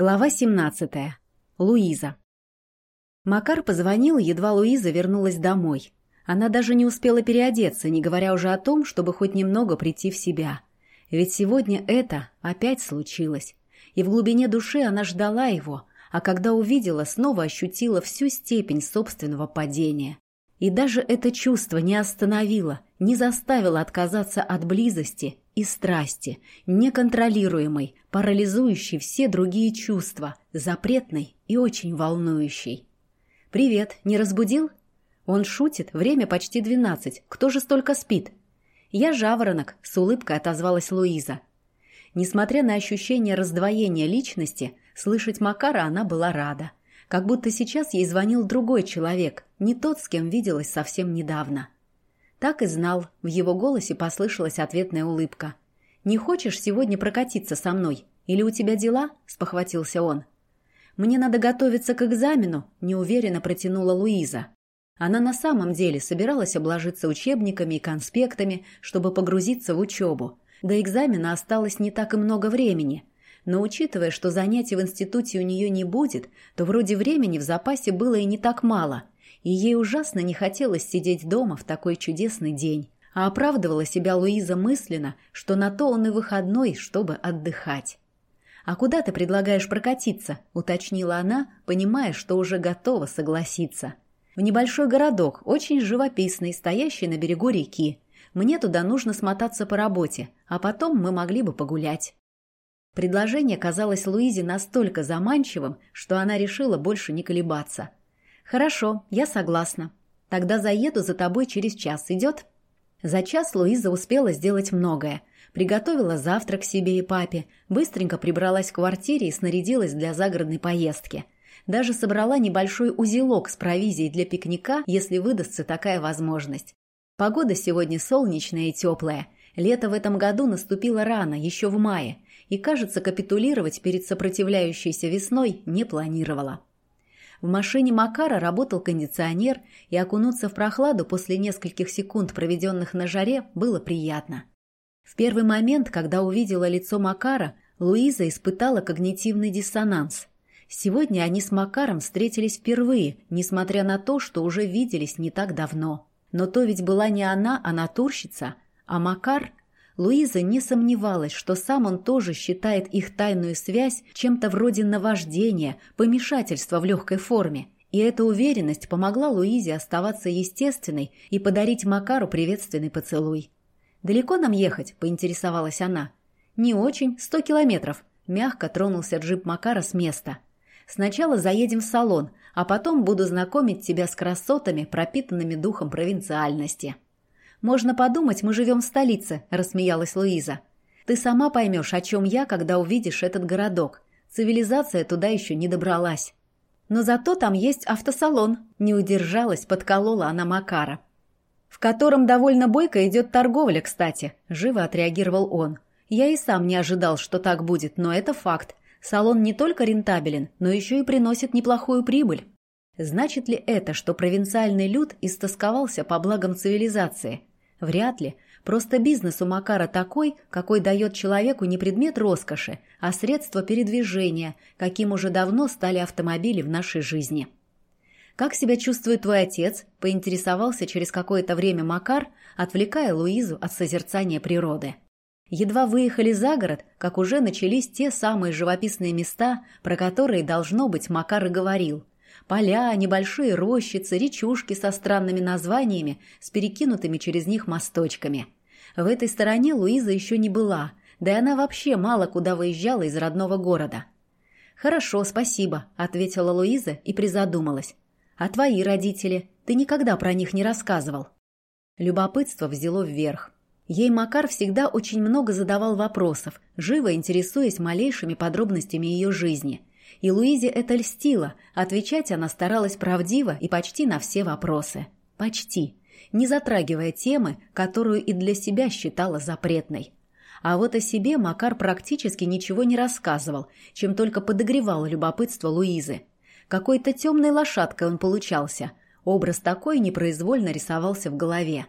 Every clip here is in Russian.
Глава 17. Луиза. Макар позвонил, едва Луиза вернулась домой. Она даже не успела переодеться, не говоря уже о том, чтобы хоть немного прийти в себя. Ведь сегодня это опять случилось. И в глубине души она ждала его, а когда увидела, снова ощутила всю степень собственного падения. И даже это чувство не остановило, не заставило отказаться от близости и страсти, неконтролируемой, парализующей все другие чувства, запретной и очень волнующей. «Привет, не разбудил?» Он шутит, время почти двенадцать, кто же столько спит? «Я жаворонок», — с улыбкой отозвалась Луиза. Несмотря на ощущение раздвоения личности, слышать Макара она была рада. Как будто сейчас ей звонил другой человек, не тот, с кем виделась совсем недавно. Так и знал, в его голосе послышалась ответная улыбка. «Не хочешь сегодня прокатиться со мной? Или у тебя дела?» – спохватился он. «Мне надо готовиться к экзамену», – неуверенно протянула Луиза. Она на самом деле собиралась обложиться учебниками и конспектами, чтобы погрузиться в учебу. До экзамена осталось не так и много времени – но учитывая, что занятий в институте у нее не будет, то вроде времени в запасе было и не так мало, и ей ужасно не хотелось сидеть дома в такой чудесный день. А оправдывала себя Луиза мысленно, что на то он и выходной, чтобы отдыхать. «А куда ты предлагаешь прокатиться?» – уточнила она, понимая, что уже готова согласиться. «В небольшой городок, очень живописный, стоящий на берегу реки. Мне туда нужно смотаться по работе, а потом мы могли бы погулять». Предложение казалось Луизе настолько заманчивым, что она решила больше не колебаться. «Хорошо, я согласна. Тогда заеду за тобой через час. Идет?» За час Луиза успела сделать многое. Приготовила завтрак себе и папе, быстренько прибралась в квартире и снарядилась для загородной поездки. Даже собрала небольшой узелок с провизией для пикника, если выдастся такая возможность. Погода сегодня солнечная и теплая. Лето в этом году наступило рано, еще в мае, и, кажется, капитулировать перед сопротивляющейся весной не планировала. В машине Макара работал кондиционер, и окунуться в прохладу после нескольких секунд, проведенных на жаре, было приятно. В первый момент, когда увидела лицо Макара, Луиза испытала когнитивный диссонанс. Сегодня они с Макаром встретились впервые, несмотря на то, что уже виделись не так давно. Но то ведь была не она, а натурщица, а Макар Луиза не сомневалась, что сам он тоже считает их тайную связь чем-то вроде наваждения, помешательства в легкой форме. И эта уверенность помогла Луизе оставаться естественной и подарить Макару приветственный поцелуй. «Далеко нам ехать?» – поинтересовалась она. «Не очень, сто километров», – мягко тронулся джип Макара с места. «Сначала заедем в салон, а потом буду знакомить тебя с красотами, пропитанными духом провинциальности». «Можно подумать, мы живем в столице», – рассмеялась Луиза. «Ты сама поймешь, о чем я, когда увидишь этот городок. Цивилизация туда еще не добралась». «Но зато там есть автосалон», – не удержалась, подколола она Макара. «В котором довольно бойко идет торговля, кстати», – живо отреагировал он. «Я и сам не ожидал, что так будет, но это факт. Салон не только рентабелен, но еще и приносит неплохую прибыль». Значит ли это, что провинциальный люд истосковался по благам цивилизации? Вряд ли. Просто бизнес у Макара такой, какой дает человеку не предмет роскоши, а средство передвижения, каким уже давно стали автомобили в нашей жизни. «Как себя чувствует твой отец?» – поинтересовался через какое-то время Макар, отвлекая Луизу от созерцания природы. Едва выехали за город, как уже начались те самые живописные места, про которые, должно быть, Макар и говорил – Поля, небольшие рощицы, речушки со странными названиями, с перекинутыми через них мосточками. В этой стороне Луиза еще не была, да и она вообще мало куда выезжала из родного города. «Хорошо, спасибо», — ответила Луиза и призадумалась. «А твои родители? Ты никогда про них не рассказывал». Любопытство взяло вверх. Ей Макар всегда очень много задавал вопросов, живо интересуясь малейшими подробностями ее жизни и Луизе это льстило, отвечать она старалась правдиво и почти на все вопросы. Почти. Не затрагивая темы, которую и для себя считала запретной. А вот о себе Макар практически ничего не рассказывал, чем только подогревал любопытство Луизы. Какой-то темной лошадкой он получался. Образ такой непроизвольно рисовался в голове.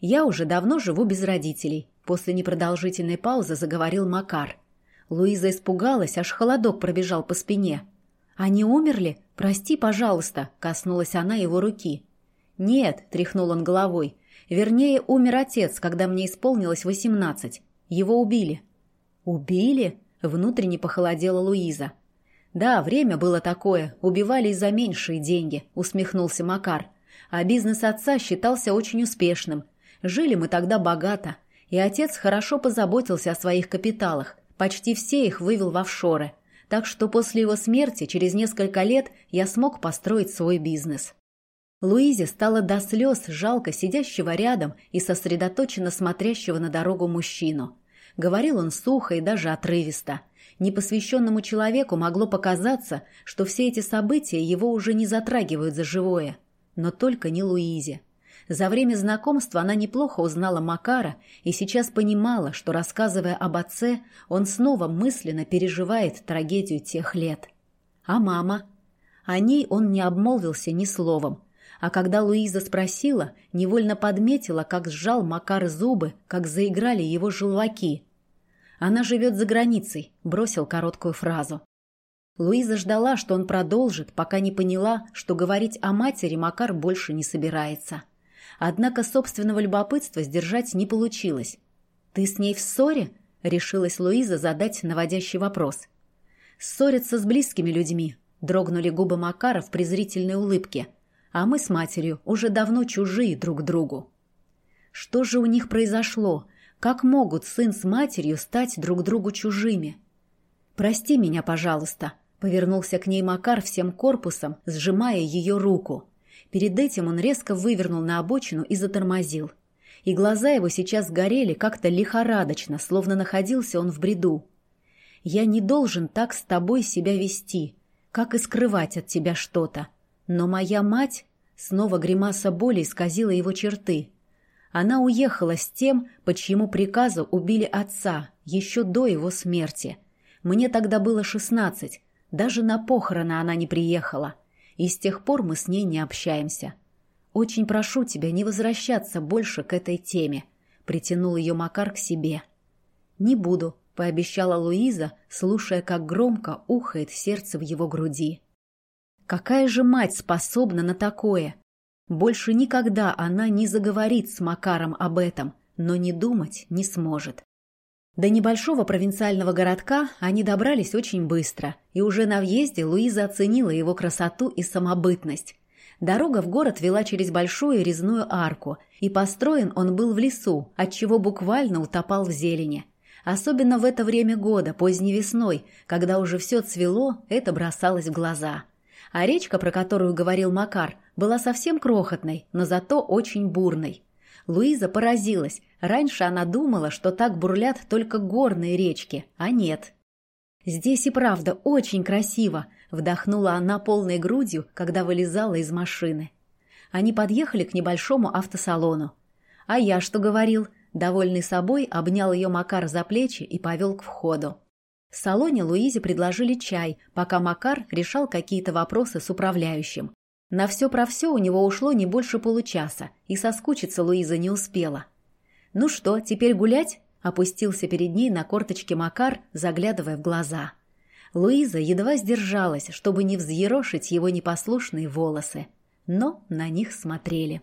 «Я уже давно живу без родителей», – после непродолжительной паузы заговорил Макар – Луиза испугалась, аж холодок пробежал по спине. «Они умерли? Прости, пожалуйста», — коснулась она его руки. «Нет», — тряхнул он головой. «Вернее, умер отец, когда мне исполнилось восемнадцать. Его убили». «Убили?» — внутренне похолодела Луиза. «Да, время было такое. Убивали из за меньшие деньги», — усмехнулся Макар. «А бизнес отца считался очень успешным. Жили мы тогда богато. И отец хорошо позаботился о своих капиталах. Почти все их вывел в офшоры. Так что после его смерти, через несколько лет, я смог построить свой бизнес». Луизе стало до слез жалко сидящего рядом и сосредоточенно смотрящего на дорогу мужчину. Говорил он сухо и даже отрывисто – Непосвященному человеку могло показаться, что все эти события его уже не затрагивают за живое. Но только не Луизе. За время знакомства она неплохо узнала Макара и сейчас понимала, что, рассказывая об отце, он снова мысленно переживает трагедию тех лет. А мама? О ней он не обмолвился ни словом. А когда Луиза спросила, невольно подметила, как сжал Макар зубы, как заиграли его желваки – она живет за границей», — бросил короткую фразу. Луиза ждала, что он продолжит, пока не поняла, что говорить о матери Макар больше не собирается. Однако собственного любопытства сдержать не получилось. «Ты с ней в ссоре?» — решилась Луиза задать наводящий вопрос. «Ссорятся с близкими людьми», — дрогнули губы Макара в презрительной улыбке. «А мы с матерью уже давно чужие друг другу». Что же у них произошло? Как могут сын с матерью стать друг другу чужими? «Прости меня, пожалуйста», — повернулся к ней Макар всем корпусом, сжимая ее руку. Перед этим он резко вывернул на обочину и затормозил. И глаза его сейчас горели как-то лихорадочно, словно находился он в бреду. «Я не должен так с тобой себя вести, как и скрывать от тебя что-то. Но моя мать...» Снова гримаса боли исказила его черты. Она уехала с тем, по чьему приказу убили отца, еще до его смерти. Мне тогда было шестнадцать. Даже на похороны она не приехала. И с тех пор мы с ней не общаемся. Очень прошу тебя не возвращаться больше к этой теме. Притянул ее Макар к себе. Не буду, пообещала Луиза, слушая, как громко ухает сердце в его груди. Какая же мать способна на такое? Больше никогда она не заговорит с Макаром об этом, но не думать не сможет. До небольшого провинциального городка они добрались очень быстро, и уже на въезде Луиза оценила его красоту и самобытность. Дорога в город вела через большую резную арку, и построен он был в лесу, отчего буквально утопал в зелени. Особенно в это время года, поздней весной, когда уже все цвело, это бросалось в глаза. А речка, про которую говорил Макар, была совсем крохотной, но зато очень бурной. Луиза поразилась. Раньше она думала, что так бурлят только горные речки, а нет. «Здесь и правда очень красиво», — вдохнула она полной грудью, когда вылезала из машины. Они подъехали к небольшому автосалону. «А я что говорил?» Довольный собой, обнял ее Макар за плечи и повел к входу. В салоне Луизе предложили чай, пока Макар решал какие-то вопросы с управляющим. На все про все у него ушло не больше получаса, и соскучиться Луиза не успела. «Ну что, теперь гулять?» — опустился перед ней на корточке Макар, заглядывая в глаза. Луиза едва сдержалась, чтобы не взъерошить его непослушные волосы, но на них смотрели.